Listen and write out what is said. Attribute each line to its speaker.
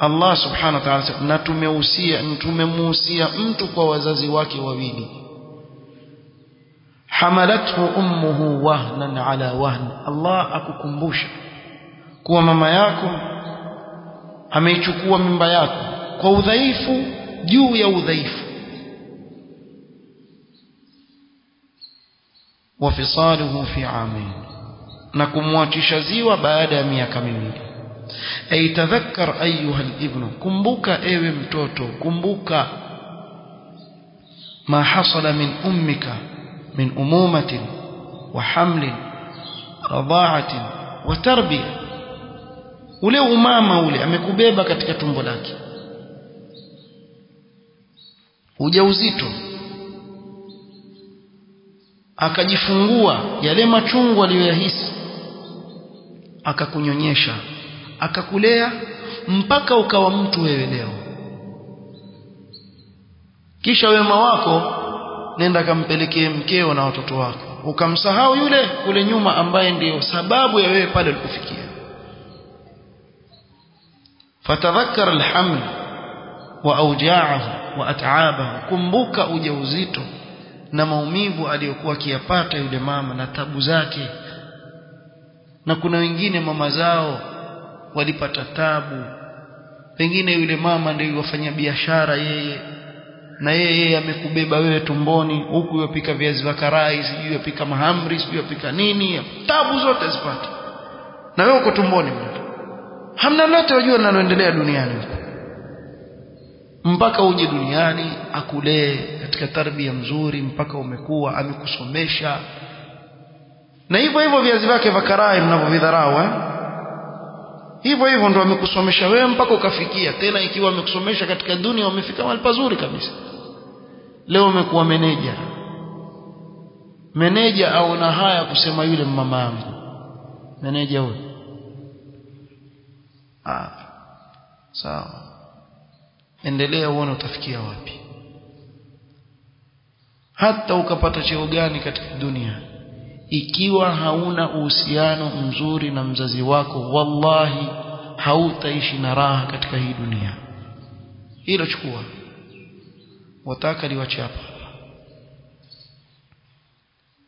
Speaker 1: Allah subhanahu wa ta'ala na tumehusia tumemuhusia mtu kwa wazazi wake wawili. Hamalathu ummuhu wahnan ala wahn. Allah akukumbusha kuwa mama yako ameichukua mimba yako kwa udhaifu juu ya udhaifu. Wafisaluhu fi amin. Na kumwachisha ziwa baada ya miaka miwili ay تذكر ayuha الابن mtoto kumbuka ma hasala min ummika min umumatin wa hamlin radha'atin wa tarbiya. Ule umama ule amekubeba katika tumbo lake. Ujauzito. Akajifungua yale machungu aliyoyahisi akakunyonyesha akakulea mpaka ukawa mtu wewe leo. Kisha wema wako nenda kampelekee mkeo na watoto wako. Ukamsahau yule kule nyuma ambaye ndiyo sababu ya wewe pale ulipofikia. Fatadhakkar alhaml wa aujaahu wa at'abahu. Kumbuka ujauzito na maumivu aliyokuwa akiyapata yule mama na tabu zake. Na kuna wengine mama zao walipata tabu. Pengine yule mama ndiye yafanya biashara yeye na yeye amekubeba wewe tumboni huku yopika viazi vya karai sijui yopika mahamri sijui yopika nini tabu zote zipate. Na wewe uko tumboni mtu. Hamna lote wajua linaloendelea duniani. Mpaka uje duniani akulee katika tarbia mzuri mpaka umekuwa amekusomesha. Na hivyo hivyo viazi vyake vya karai mnavyovidharau eh hivyo hivyo ndo amekusomesha wewe mpaka ukafikia. Tena ikiwa amekusomesha katika dunia umefika mahali pazuri kabisa. Leo umekuwa meneja. Meneja au na haya kusema yule mama yangu. Meneja huyo. Ah sawa. Endelea uone utafikia wapi. Hata ukapata cheo gani katika dunia ikiwa hauna uhusiano mzuri na mzazi wako wallahi hautaishi na raha katika hii dunia. Hilo chukua. Wataka liwache hapa